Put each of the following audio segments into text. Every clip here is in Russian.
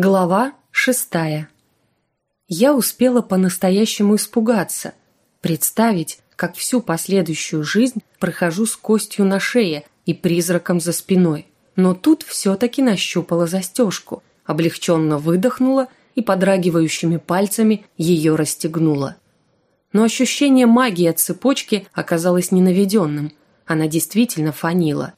Глава шестая. Я успела по-настоящему испугаться, представить, как всю последующую жизнь прохожу с костью на шее и призраком за спиной. Но тут все-таки нащупала застежку, облегченно выдохнула и подрагивающими пальцами ее расстегнула. Но ощущение магии от цепочки оказалось ненаведенным. Она действительно фанила.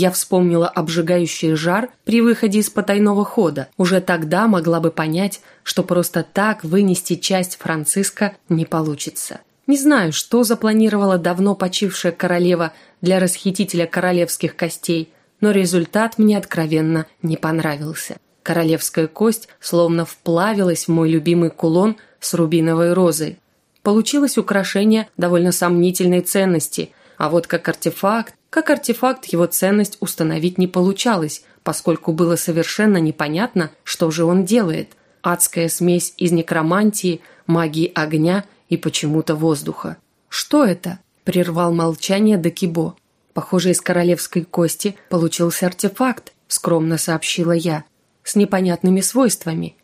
Я вспомнила обжигающий жар при выходе из потайного хода. Уже тогда могла бы понять, что просто так вынести часть Франциска не получится. Не знаю, что запланировала давно почившая королева для расхитителя королевских костей, но результат мне откровенно не понравился. Королевская кость словно вплавилась в мой любимый кулон с рубиновой розой. Получилось украшение довольно сомнительной ценности, а вот как артефакт как артефакт его ценность установить не получалось, поскольку было совершенно непонятно, что же он делает. Адская смесь из некромантии, магии огня и почему-то воздуха. «Что это?» – прервал молчание Декибо. «Похоже, из королевской кости получился артефакт», – скромно сообщила я, – «с непонятными свойствами».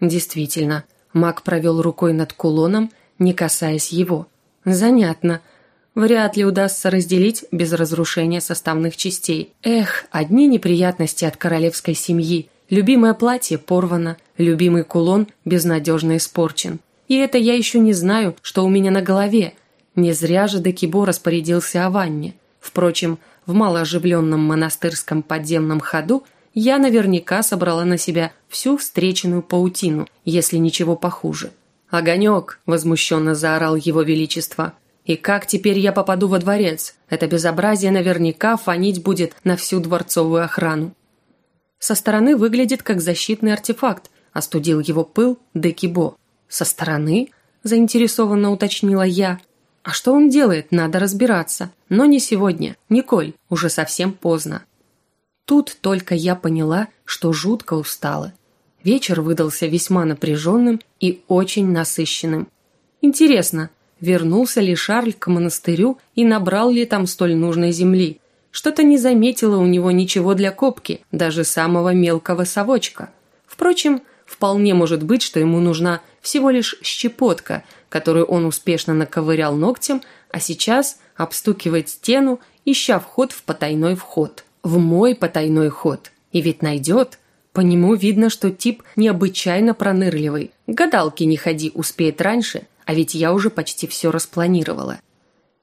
Действительно, маг провел рукой над кулоном, не касаясь его. «Занятно», – вряд ли удастся разделить без разрушения составных частей. Эх, одни неприятности от королевской семьи. Любимое платье порвано, любимый кулон безнадежно испорчен. И это я еще не знаю, что у меня на голове. Не зря же Декибо распорядился о ванне. Впрочем, в малооживленном монастырском подземном ходу я наверняка собрала на себя всю встреченную паутину, если ничего похуже. «Огонек!» – возмущенно заорал его величество – и как теперь я попаду во дворец? Это безобразие наверняка фонить будет на всю дворцовую охрану. Со стороны выглядит как защитный артефакт, остудил его пыл Декибо. Со стороны? Заинтересованно уточнила я. А что он делает, надо разбираться. Но не сегодня. Николь, уже совсем поздно. Тут только я поняла, что жутко устала. Вечер выдался весьма напряженным и очень насыщенным. Интересно, Вернулся ли Шарль к монастырю и набрал ли там столь нужной земли? Что-то не заметила у него ничего для копки, даже самого мелкого совочка. Впрочем, вполне может быть, что ему нужна всего лишь щепотка, которую он успешно наковырял ногтем, а сейчас обстукивает стену, ища вход в потайной вход. В мой потайной ход. И ведь найдет. По нему видно, что тип необычайно пронырливый. Гадалки не ходи, успеет раньше – а ведь я уже почти все распланировала.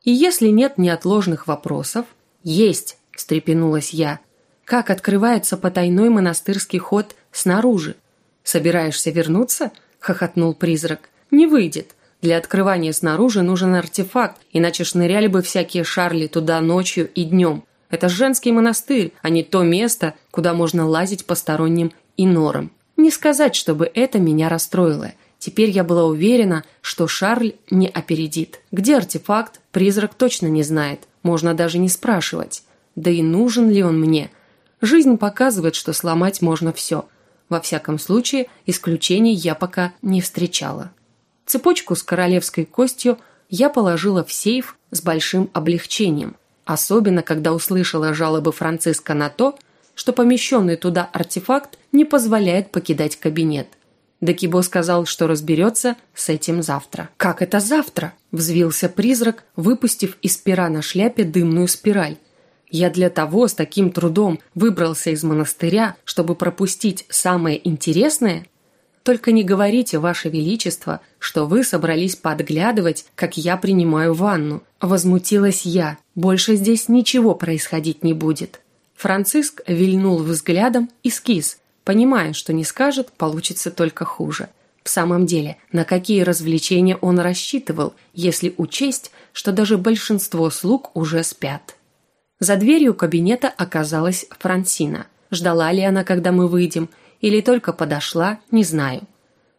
И если нет неотложных вопросов, есть, встрепенулась я. Как открывается потайной монастырский ход снаружи? Собираешься вернуться? хохотнул призрак. Не выйдет. Для открывания снаружи нужен артефакт, иначе шныряли бы всякие шарли туда ночью и днем. Это женский монастырь, а не то место, куда можно лазить посторонним и норам. Не сказать, чтобы это меня расстроило – Теперь я была уверена, что Шарль не опередит. Где артефакт, призрак точно не знает. Можно даже не спрашивать. Да и нужен ли он мне? Жизнь показывает, что сломать можно все. Во всяком случае, исключений я пока не встречала. Цепочку с королевской костью я положила в сейф с большим облегчением, особенно когда услышала жалобы Франциска на то, что помещенный туда артефакт не позволяет покидать кабинет – Декибо сказал, что разберется с этим завтра. «Как это завтра?» – взвился призрак, выпустив из пера на шляпе дымную спираль. «Я для того с таким трудом выбрался из монастыря, чтобы пропустить самое интересное? Только не говорите, Ваше Величество, что вы собрались подглядывать, как я принимаю ванну». Возмутилась я. «Больше здесь ничего происходить не будет». Франциск вильнул взглядом и скис – понимая, что не скажет, получится только хуже. В самом деле, на какие развлечения он рассчитывал, если учесть, что даже большинство слуг уже спят? За дверью кабинета оказалась Франсина. Ждала ли она, когда мы выйдем, или только подошла, не знаю.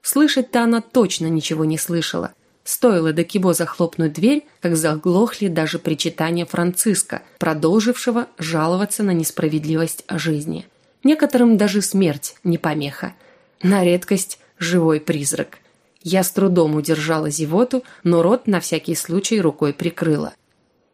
Слышать-то она точно ничего не слышала. Стоило до Кибо захлопнуть дверь, как заглохли даже причитания Франциска, продолжившего жаловаться на несправедливость жизни – Некоторым даже смерть не помеха. На редкость живой призрак. Я с трудом удержала зевоту, но рот на всякий случай рукой прикрыла.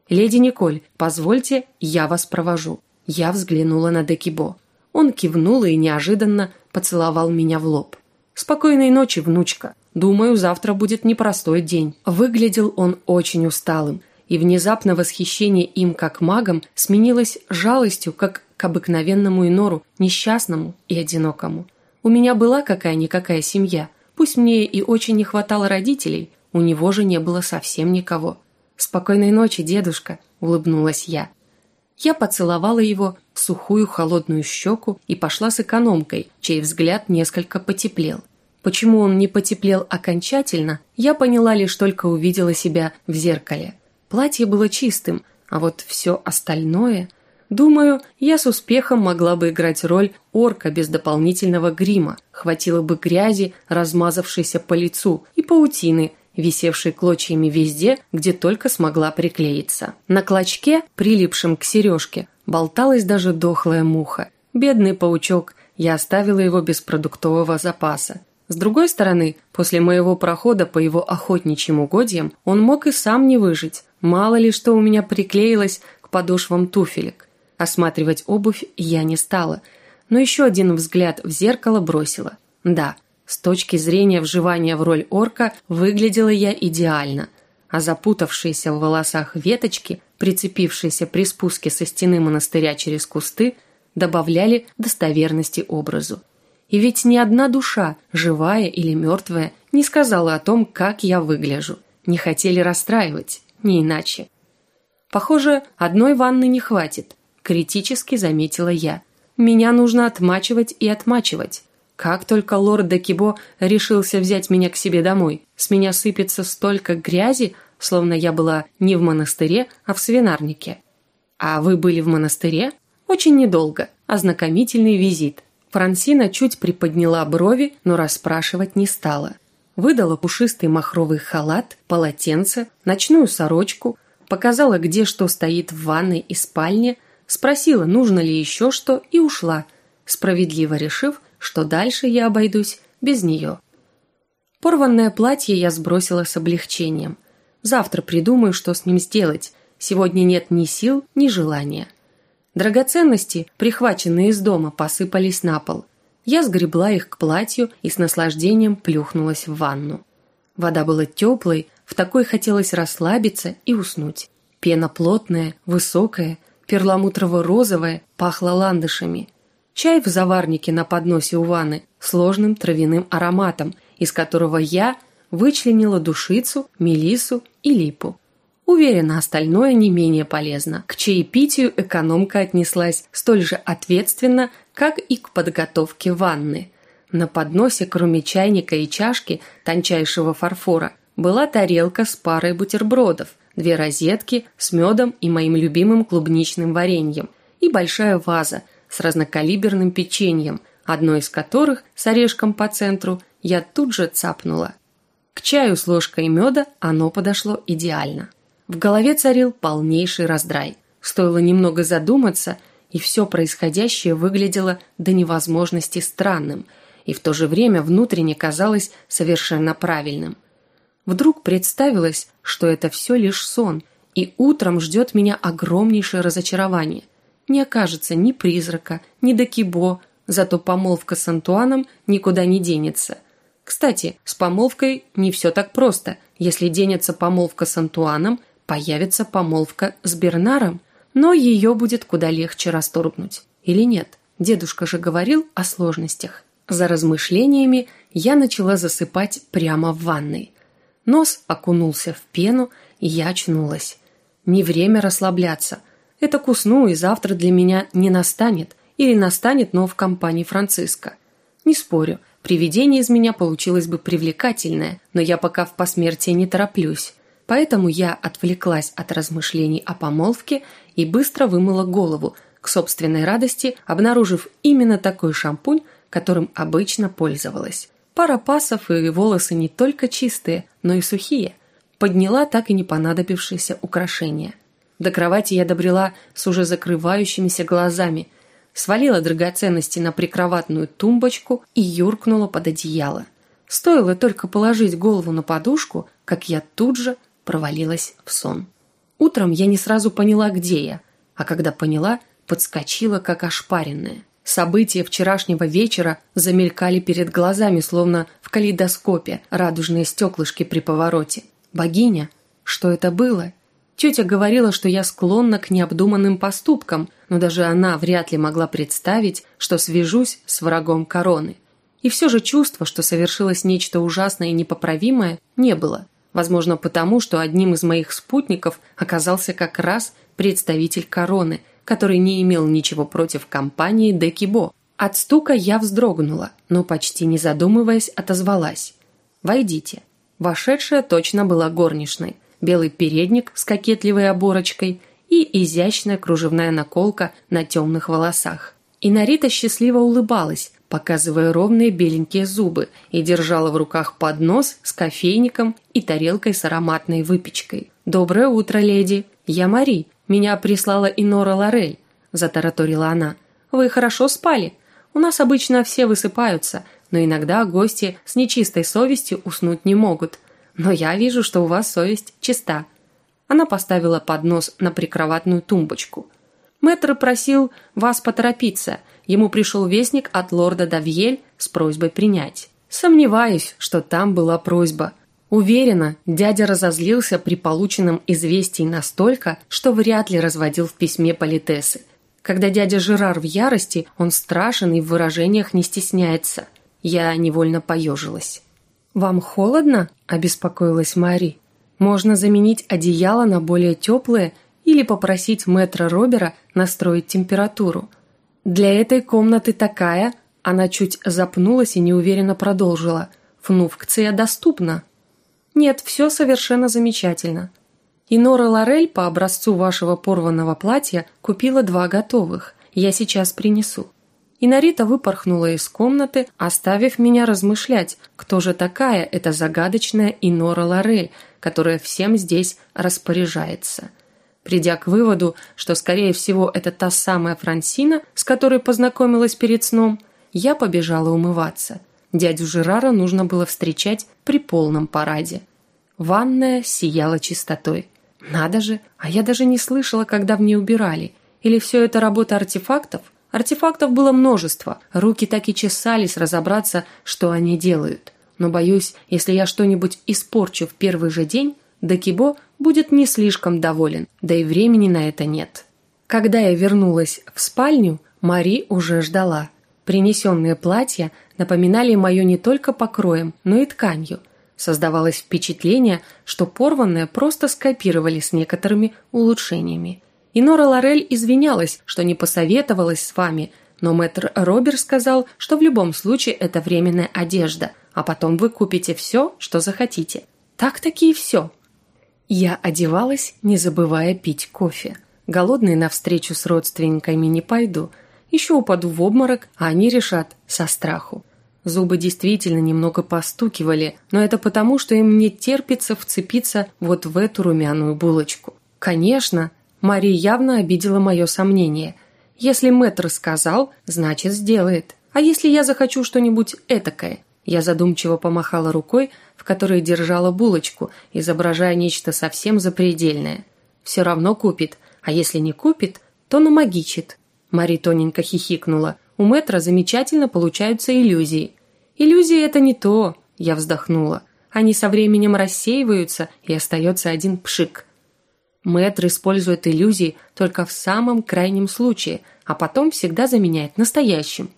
«Леди Николь, позвольте, я вас провожу». Я взглянула на Декибо. Он кивнул и неожиданно поцеловал меня в лоб. «Спокойной ночи, внучка. Думаю, завтра будет непростой день». Выглядел он очень усталым, и внезапно восхищение им как магом сменилось жалостью, как к обыкновенному инору, несчастному и одинокому. У меня была какая-никакая семья, пусть мне и очень не хватало родителей, у него же не было совсем никого. «Спокойной ночи, дедушка», – улыбнулась я. Я поцеловала его в сухую холодную щеку и пошла с экономкой, чей взгляд несколько потеплел. Почему он не потеплел окончательно, я поняла лишь только увидела себя в зеркале. Платье было чистым, а вот все остальное... Думаю, я с успехом могла бы играть роль орка без дополнительного грима. Хватило бы грязи, размазавшейся по лицу, и паутины, висевшей клочьями везде, где только смогла приклеиться. На клочке, прилипшем к сережке, болталась даже дохлая муха. Бедный паучок, я оставила его без продуктового запаса. С другой стороны, после моего прохода по его охотничьим угодьям, он мог и сам не выжить. Мало ли что у меня приклеилось к подошвам туфелек. Осматривать обувь я не стала, но еще один взгляд в зеркало бросила. Да, с точки зрения вживания в роль орка выглядела я идеально, а запутавшиеся в волосах веточки, прицепившиеся при спуске со стены монастыря через кусты, добавляли достоверности образу. И ведь ни одна душа, живая или мертвая, не сказала о том, как я выгляжу. Не хотели расстраивать, не иначе. Похоже, одной ванны не хватит, критически заметила я. Меня нужно отмачивать и отмачивать. Как только лорд Декибо решился взять меня к себе домой, с меня сыпется столько грязи, словно я была не в монастыре, а в свинарнике. А вы были в монастыре? Очень недолго. Ознакомительный визит. Франсина чуть приподняла брови, но расспрашивать не стала. Выдала пушистый махровый халат, полотенце, ночную сорочку, показала, где что стоит в ванной и спальне, спросила, нужно ли еще что, и ушла, справедливо решив, что дальше я обойдусь без нее. Порванное платье я сбросила с облегчением. Завтра придумаю, что с ним сделать. Сегодня нет ни сил, ни желания. Драгоценности, прихваченные из дома, посыпались на пол. Я сгребла их к платью и с наслаждением плюхнулась в ванну. Вода была теплой, в такой хотелось расслабиться и уснуть. Пена плотная, высокая, перламутрово-розовая, пахла ландышами. Чай в заварнике на подносе у ванны сложным травяным ароматом, из которого я вычленила душицу, мелису и липу. Уверена, остальное не менее полезно. К чаепитию экономка отнеслась столь же ответственно, как и к подготовке ванны. На подносе, кроме чайника и чашки тончайшего фарфора, была тарелка с парой бутербродов, две розетки с медом и моим любимым клубничным вареньем и большая ваза с разнокалиберным печеньем, одно из которых с орешком по центру я тут же цапнула. К чаю с ложкой меда оно подошло идеально. В голове царил полнейший раздрай. Стоило немного задуматься, и все происходящее выглядело до невозможности странным, и в то же время внутренне казалось совершенно правильным. Вдруг представилось, что это все лишь сон, и утром ждет меня огромнейшее разочарование не окажется ни призрака, ни докибо, зато помолвка с Антуаном никуда не денется. Кстати, с помолвкой не все так просто. Если денется помолвка с Антуаном, появится помолвка с Бернаром, но ее будет куда легче расторгнуть. Или нет? Дедушка же говорил о сложностях. За размышлениями я начала засыпать прямо в ванной. Нос окунулся в пену, и я очнулась. Не время расслабляться – это к усну и завтра для меня не настанет, или настанет, но в компании Франциска. Не спорю, привидение из меня получилось бы привлекательное, но я пока в посмертии не тороплюсь. Поэтому я отвлеклась от размышлений о помолвке и быстро вымыла голову, к собственной радости обнаружив именно такой шампунь, которым обычно пользовалась. Пара пасов и волосы не только чистые, но и сухие. Подняла так и не понадобившееся украшение. До кровати я добрела с уже закрывающимися глазами, свалила драгоценности на прикроватную тумбочку и юркнула под одеяло. Стоило только положить голову на подушку, как я тут же провалилась в сон. Утром я не сразу поняла, где я, а когда поняла, подскочила, как ошпаренная. События вчерашнего вечера замелькали перед глазами, словно в калейдоскопе радужные стеклышки при повороте. Богиня? Что это было? Тетя говорила, что я склонна к необдуманным поступкам, но даже она вряд ли могла представить, что свяжусь с врагом короны. И все же чувство, что совершилось нечто ужасное и непоправимое, не было. Возможно, потому, что одним из моих спутников оказался как раз представитель короны, который не имел ничего против компании Декибо. От стука я вздрогнула, но почти не задумываясь отозвалась. «Войдите». Вошедшая точно была горничной. Белый передник с кокетливой оборочкой и изящная кружевная наколка на темных волосах. И Нарита счастливо улыбалась, показывая ровные беленькие зубы, и держала в руках поднос с кофейником и тарелкой с ароматной выпечкой. «Доброе утро, леди! Я Мари. Меня прислала Инора Лорель», – затараторила она. «Вы хорошо спали? У нас обычно все высыпаются, но иногда гости с нечистой совестью уснуть не могут. Но я вижу, что у вас совесть чиста». Она поставила поднос на прикроватную тумбочку. Мэтр просил вас поторопиться – ему пришел вестник от лорда Давьель с просьбой принять. Сомневаюсь, что там была просьба. Уверена, дядя разозлился при полученном известии настолько, что вряд ли разводил в письме политесы. Когда дядя Жерар в ярости, он страшен и в выражениях не стесняется. Я невольно поежилась. «Вам холодно?» – обеспокоилась Мари. «Можно заменить одеяло на более теплое или попросить мэтра Робера настроить температуру». Для этой комнаты такая, она чуть запнулась и неуверенно продолжила. Фнуфкция доступна. Нет, все совершенно замечательно. И Нора Лорель по образцу вашего порванного платья купила два готовых. Я сейчас принесу. И Нарита выпорхнула из комнаты, оставив меня размышлять, кто же такая эта загадочная Инора Лорель, которая всем здесь распоряжается. Придя к выводу, что, скорее всего, это та самая Франсина, с которой познакомилась перед сном, я побежала умываться. Дядю Жерара нужно было встречать при полном параде. Ванная сияла чистотой. Надо же, а я даже не слышала, когда в ней убирали. Или все это работа артефактов? Артефактов было множество, руки так и чесались разобраться, что они делают. Но боюсь, если я что-нибудь испорчу в первый же день, Дакибо будет не слишком доволен, да и времени на это нет. Когда я вернулась в спальню, Мари уже ждала. Принесенные платья напоминали мое не только покроем, но и тканью. Создавалось впечатление, что порванное просто скопировали с некоторыми улучшениями. И Нора Лорель извинялась, что не посоветовалась с вами, но мэтр Робер сказал, что в любом случае это временная одежда, а потом вы купите все, что захотите. Так-таки и все. Я одевалась, не забывая пить кофе. Голодной навстречу с родственниками не пойду. Еще упаду в обморок, а они решат со страху. Зубы действительно немного постукивали, но это потому, что им не терпится вцепиться вот в эту румяную булочку. Конечно, Мария явно обидела мое сомнение. Если мэтр сказал, значит сделает. А если я захочу что-нибудь этакое? Я задумчиво помахала рукой, в которой держала булочку, изображая нечто совсем запредельное. Все равно купит, а если не купит, то намагичит. Мари тоненько хихикнула. У Мэтра замечательно получаются иллюзии. Иллюзии это не то, я вздохнула. Они со временем рассеиваются, и остается один пшик. Мэтр использует иллюзии только в самом крайнем случае, а потом всегда заменяет настоящим.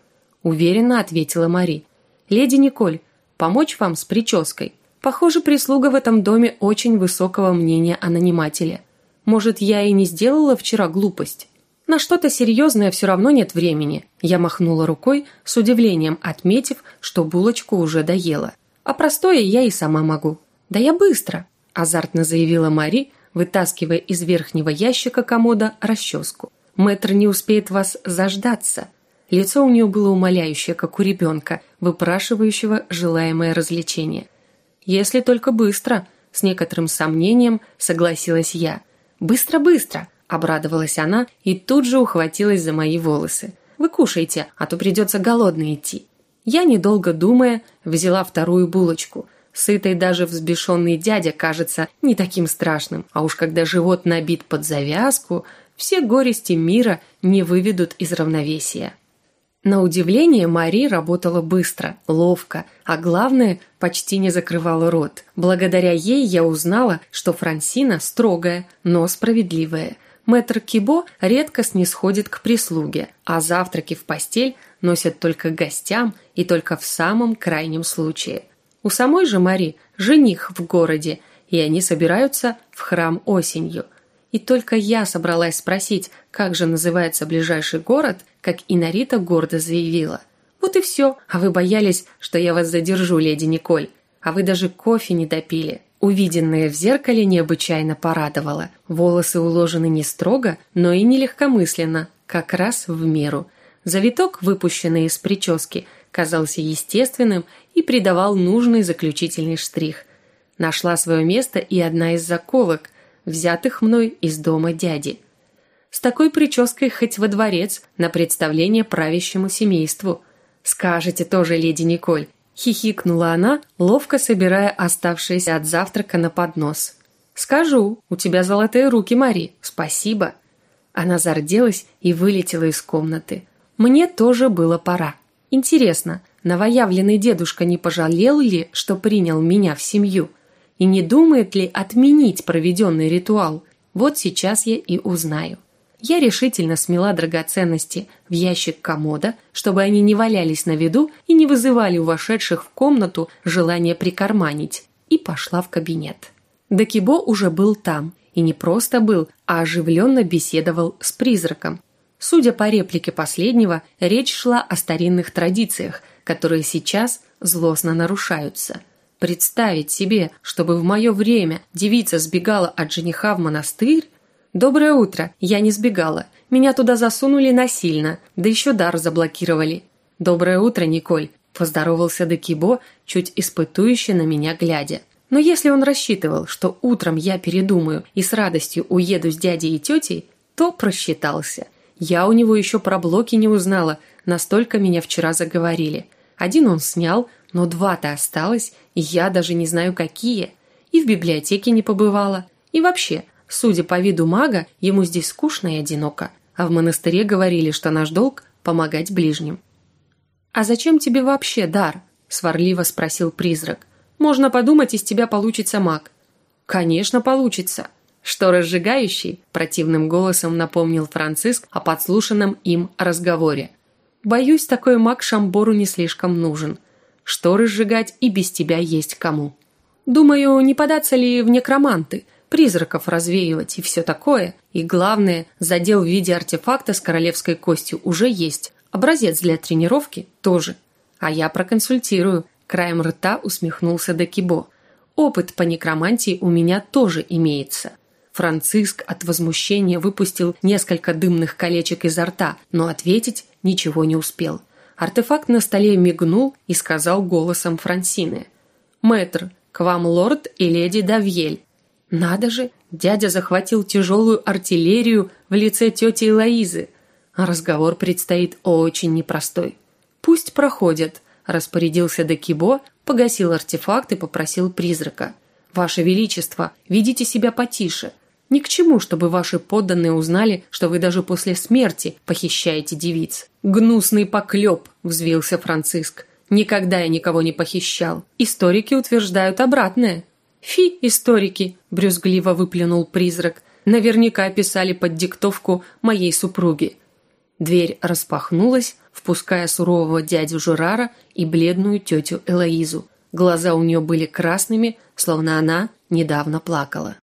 Уверенно ответила Мари. «Леди Николь, помочь вам с прической. Похоже, прислуга в этом доме очень высокого мнения о нанимателе. Может, я и не сделала вчера глупость? На что-то серьезное все равно нет времени. Я махнула рукой, с удивлением отметив, что булочку уже доела. А простое я и сама могу. Да я быстро, азартно заявила Мари, вытаскивая из верхнего ящика комода расческу. Мэтр не успеет вас заждаться. Лицо у нее было умоляющее, как у ребенка, выпрашивающего желаемое развлечение. «Если только быстро», – с некоторым сомнением согласилась я. «Быстро-быстро», – обрадовалась она и тут же ухватилась за мои волосы. «Вы кушайте, а то придется голодно идти». Я, недолго думая, взяла вторую булочку. Сытый даже взбешенный дядя кажется не таким страшным, а уж когда живот набит под завязку, все горести мира не выведут из равновесия. На удивление Мари работала быстро, ловко, а главное, почти не закрывала рот. Благодаря ей я узнала, что Франсина строгая, но справедливая. Мэтр Кибо редко снисходит к прислуге, а завтраки в постель носят только гостям и только в самом крайнем случае. У самой же Мари жених в городе, и они собираются в храм осенью. И только я собралась спросить, как же называется ближайший город, как Инарита гордо заявила. «Вот и все, а вы боялись, что я вас задержу, леди Николь, а вы даже кофе не допили». Увиденное в зеркале необычайно порадовало. Волосы уложены не строго, но и не легкомысленно, как раз в меру. Завиток, выпущенный из прически, казался естественным и придавал нужный заключительный штрих. Нашла свое место и одна из заколок, взятых мной из дома дяди. С такой прической хоть во дворец на представление правящему семейству. Скажете тоже, леди Николь, Хихикнула она, ловко собирая оставшиеся от завтрака на поднос. «Скажу, у тебя золотые руки, Мари, спасибо». Она зарделась и вылетела из комнаты. Мне тоже было пора. Интересно, новоявленный дедушка не пожалел ли, что принял меня в семью? И не думает ли отменить проведенный ритуал? Вот сейчас я и узнаю. Я решительно смела драгоценности в ящик комода, чтобы они не валялись на виду и не вызывали у вошедших в комнату желание прикарманить, и пошла в кабинет. Дакибо уже был там, и не просто был, а оживленно беседовал с призраком. Судя по реплике последнего, речь шла о старинных традициях, которые сейчас злостно нарушаются. Представить себе, чтобы в мое время девица сбегала от жениха в монастырь, «Доброе утро. Я не сбегала. Меня туда засунули насильно, да еще дар заблокировали». «Доброе утро, Николь», – поздоровался Декибо, чуть испытующе на меня глядя. Но если он рассчитывал, что утром я передумаю и с радостью уеду с дядей и тетей, то просчитался. Я у него еще про блоки не узнала, настолько меня вчера заговорили. Один он снял, но два-то осталось, и я даже не знаю какие. И в библиотеке не побывала. И вообще, Судя по виду мага, ему здесь скучно и одиноко, а в монастыре говорили, что наш долг – помогать ближним. «А зачем тебе вообще дар?» – сварливо спросил призрак. «Можно подумать, из тебя получится маг». «Конечно, получится». «Что разжигающий?» – противным голосом напомнил Франциск о подслушанном им разговоре. «Боюсь, такой маг Шамбору не слишком нужен. Что разжигать и без тебя есть кому». «Думаю, не податься ли в некроманты?» Призраков развеивать и все такое. И главное, задел в виде артефакта с королевской костью уже есть. Образец для тренировки тоже. А я проконсультирую. Краем рта усмехнулся Декибо. Опыт по некромантии у меня тоже имеется. Франциск от возмущения выпустил несколько дымных колечек изо рта, но ответить ничего не успел. Артефакт на столе мигнул и сказал голосом Франсины. «Мэтр, к вам лорд и леди Давьель. Надо же, дядя захватил тяжелую артиллерию в лице тети Лоизы. А разговор предстоит очень непростой. Пусть проходят, распорядился Декибо, погасил артефакт и попросил призрака. Ваше Величество, ведите себя потише. Ни к чему, чтобы ваши подданные узнали, что вы даже после смерти похищаете девиц. Гнусный поклеп, взвился Франциск. Никогда я никого не похищал. Историки утверждают обратное. «Фи, историки!» – брюзгливо выплюнул призрак. «Наверняка писали под диктовку моей супруги». Дверь распахнулась, впуская сурового дядю Журара и бледную тетю Элоизу. Глаза у нее были красными, словно она недавно плакала.